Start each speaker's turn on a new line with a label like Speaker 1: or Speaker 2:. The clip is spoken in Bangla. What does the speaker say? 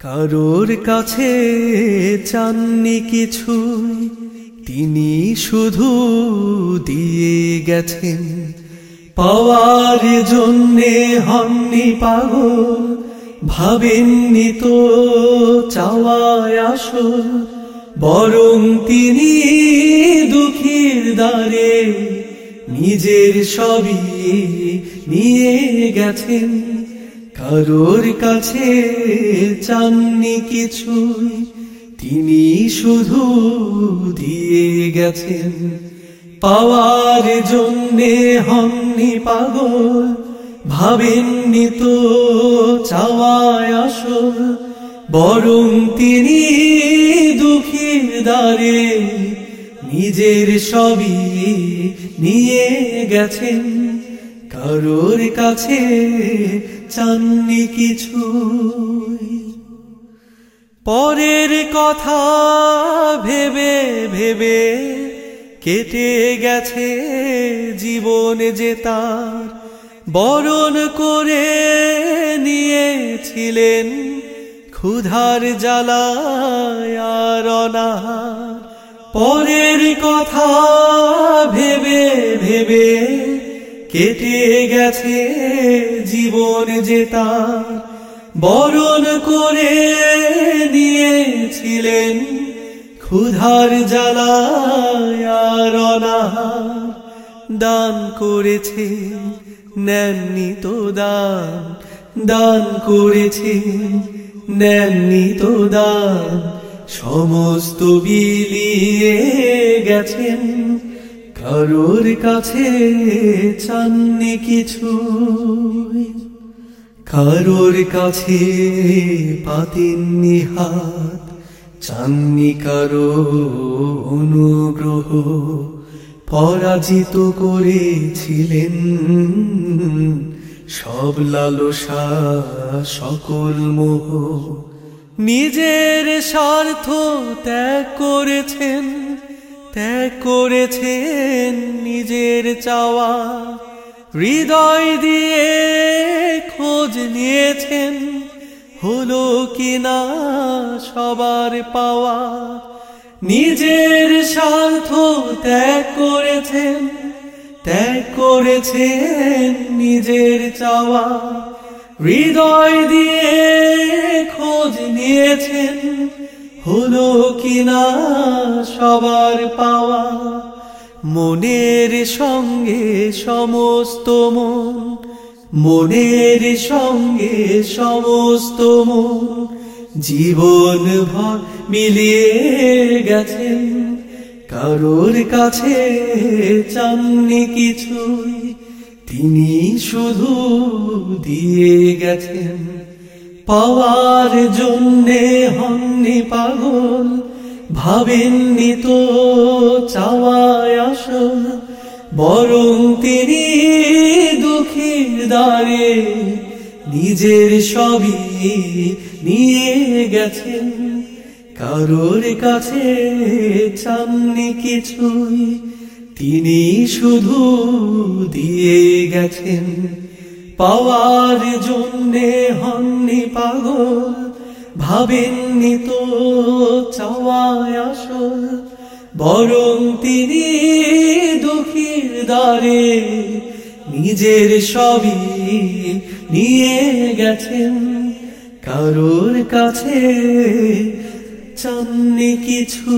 Speaker 1: কারোর কাছে চাননি কিছু তিনি শুধু দিয়ে গেছেন। পাওয়ার জন্যে হননি পাগল, ভাবেননি তো চাওয়ায় আসল। বরং তিনি দুঃখীর দ্বারে নিজের সবই নিয়ে গেছেন। কারোর কাছে চাননি কিছুই, তিনি শুধু দিয়ে গেছেন। পাওয়ার জন্যে হননি পাগল, ভাবেননি তো চাওয়ায় আসল। বরং তিনি দুঃখীর দ্বারে নিজের সবই নিয়ে গেছেন। কারোর কাছে চাননি কিছু। পরের কথা ভেবে ভেবে কেটে গেছে জীবন যে তার। বরণ করে নিয়েছিলেন ক্ষুধার অনাহার। পরের কথা ভেবে ভেবে কেটে গেছে জীবন যে তার। বরণ করে নিয়েছিলেন ক্ষুধার জ্বালায় দান করেছে, নেননি তো দান। দান করেছে, নেননি তো দান। সমস্ত বিলিয়ে গেছেন কারোর কাছে চাননি কিছু। কারোর কাছে পাতেননি হাত চাননি কারও অনুগ্রহ। পরাজিত করেছিলেন সব লালসা সকল মোহ। নিজের স্বার্থ ত্যাগ করেছেন ত্যাগ করেছেন নিজের চাওয়া। হৃদয় দিয়ে খোঁজ নিয়েছেন, হলো কিনা সবার পাওয়া। নিজের স্বার্থ ত্যাগ করেছেন ত্যাগ করেছেন নিজের চাওয়া। হৃদয় দিয়ে খোঁজ নিয়েছেন হলো কিনা সবার পাওয়া মনের সঙ্গে সমস্ত মন, মনের সঙ্গে সমস্ত মন। জীবন ভর মিলিয়ে গেছেন কারোর কাছে চাননি কিছুই, তিনি শুধু দিয়ে গেছেন। পাওয়ার জন্যে হননি পাগল। ভাবেননি তো চাওয়ায় আসল। বরং তিনি দুঃখীর দ্বারে নিজের সবই নিয়ে গেছেন। কারোর কাছে চাননি কিছুই, তিনি শুধু দিয়ে গেছেন। পাওয়ার জন্যে হননি পাগল, ভাবেননি তো চাওয়ায় আসল। বরং তিনি দুঃখীর দ্বারে নিজের সবই নিয়ে গেছেন। কারোর কাছে চাননি কিছু।